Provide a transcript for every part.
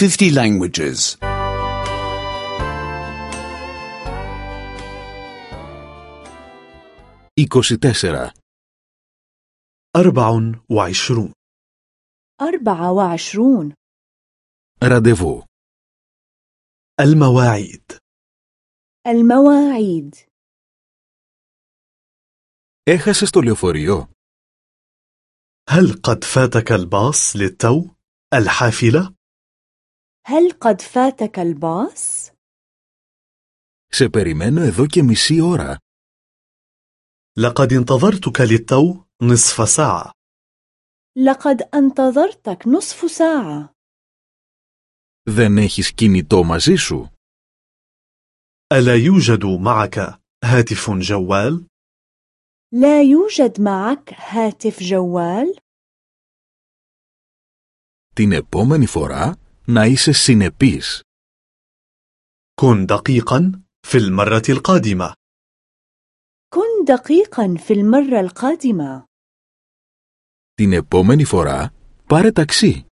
50 languages. 24. أربع وعشرون أربعة وعشرون Ραντεβού. المواعيد المواعيد Έχασες το λεωφορείο. هل قد فاتك الباص للتو؟ الحافلة؟ هل قد فاتك الباص؟ Σε περιμένω εδώ και μισή ώρα. لقد انتظرتك للتو نصف ساعة لقد انتظرتك نصف ساعة Δεν έχεις κινητό μαζί σου. ألا يوجد معك هاتف جوال؟ لا يوجد معك هاتف جوال؟ Την επόμενη φορά να είσαι συνεπής. كن دقيقا في المرة القادمة كن دقيقا في المرة القادمة Την επόμενη φορά πάρε ταξί.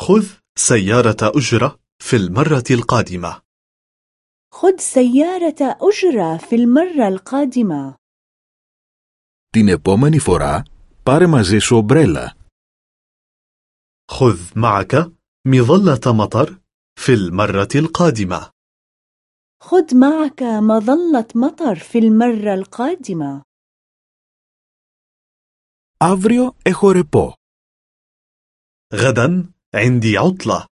خذ سيارة أجرة في المرة القادمة خذ سيارة أجرة في المرة القادمة Την επόμενη φορά πάρε μαζί σου ομπρέλα. خذ معك مظلة مطر في المرة القادمة خذ معك مظلة مطر في المرة القادمة Αύριο έχω ρεπό. غدا عندي عطلة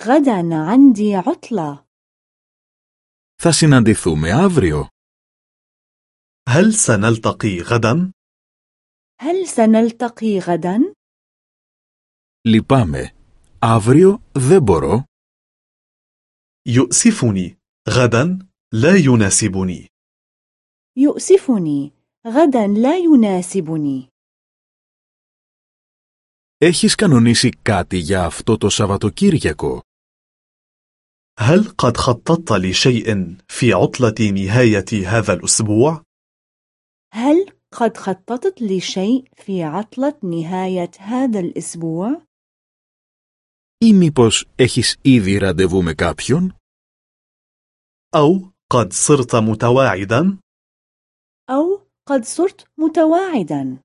غدا عندي عطلة Θα συναντηθούμε αύριο. هل سنلتقي غدا؟ هل سنلتقي غدا؟ Λυπάμαι. Αύριο δεν μπορώ. يؤسفني غدا لا يناسبني يؤسفني غدا لا يناسبني Έχεις κανονίσει κάτι για αυτό το Σαββατοκύριακο. هل قد خططت لشيء في عطلة نهاية هذا الأسبوع؟ هل قد خططت لشيء في عطلة نهاية هذا الأسبوع؟ Ή μήπως έχεις ήδη ραντεβού με κάποιον. أو قد صرت متواعدا؟ أو قد صرت متواعدا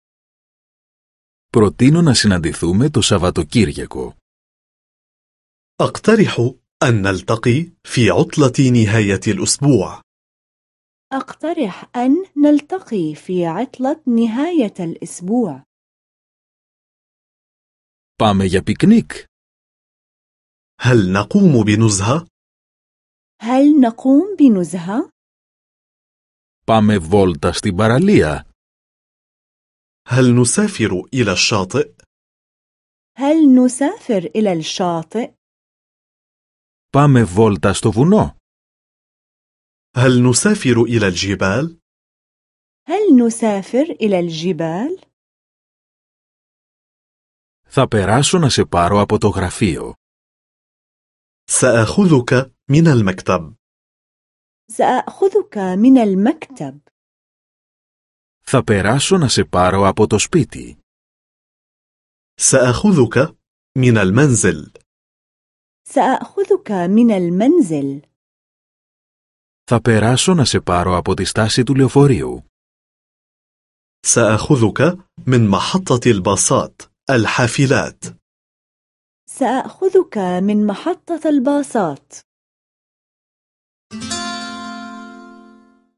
Προτείνω να συναντηθούμε το Σαββατοκύριακο. أقترح أن نلتقي في عطلة نهاية الأسبوع أقترح أن نلتقي في عطلة نهاية الأسبوع Πάμε για πικνίκ. هل نقوم بنزهة؟ هل نقوم بنزهة؟ Πάμε βόλτα στην παραλία. هل نسافر إلى الشاطئ؟ هل نسافر إلى الشاطئ؟ Πάμε βόλτα στο βουνό. هل نسافر إلى الجبال؟ هل نسافر إلى الجبال؟ Θα περάσω να σε πάρω από το γραφείο. سأخذك من المكتب سأخذك من المكتب Θα περάσω να σε πάρω από το σπίτι. سأخذك من المنزل سأخذك من المنزل Θα περάσω να σε πάρω από τη στάση του λεωφορείου. سأخذك من محطة الباصات الحافلات سأخذك من محطة الباصات.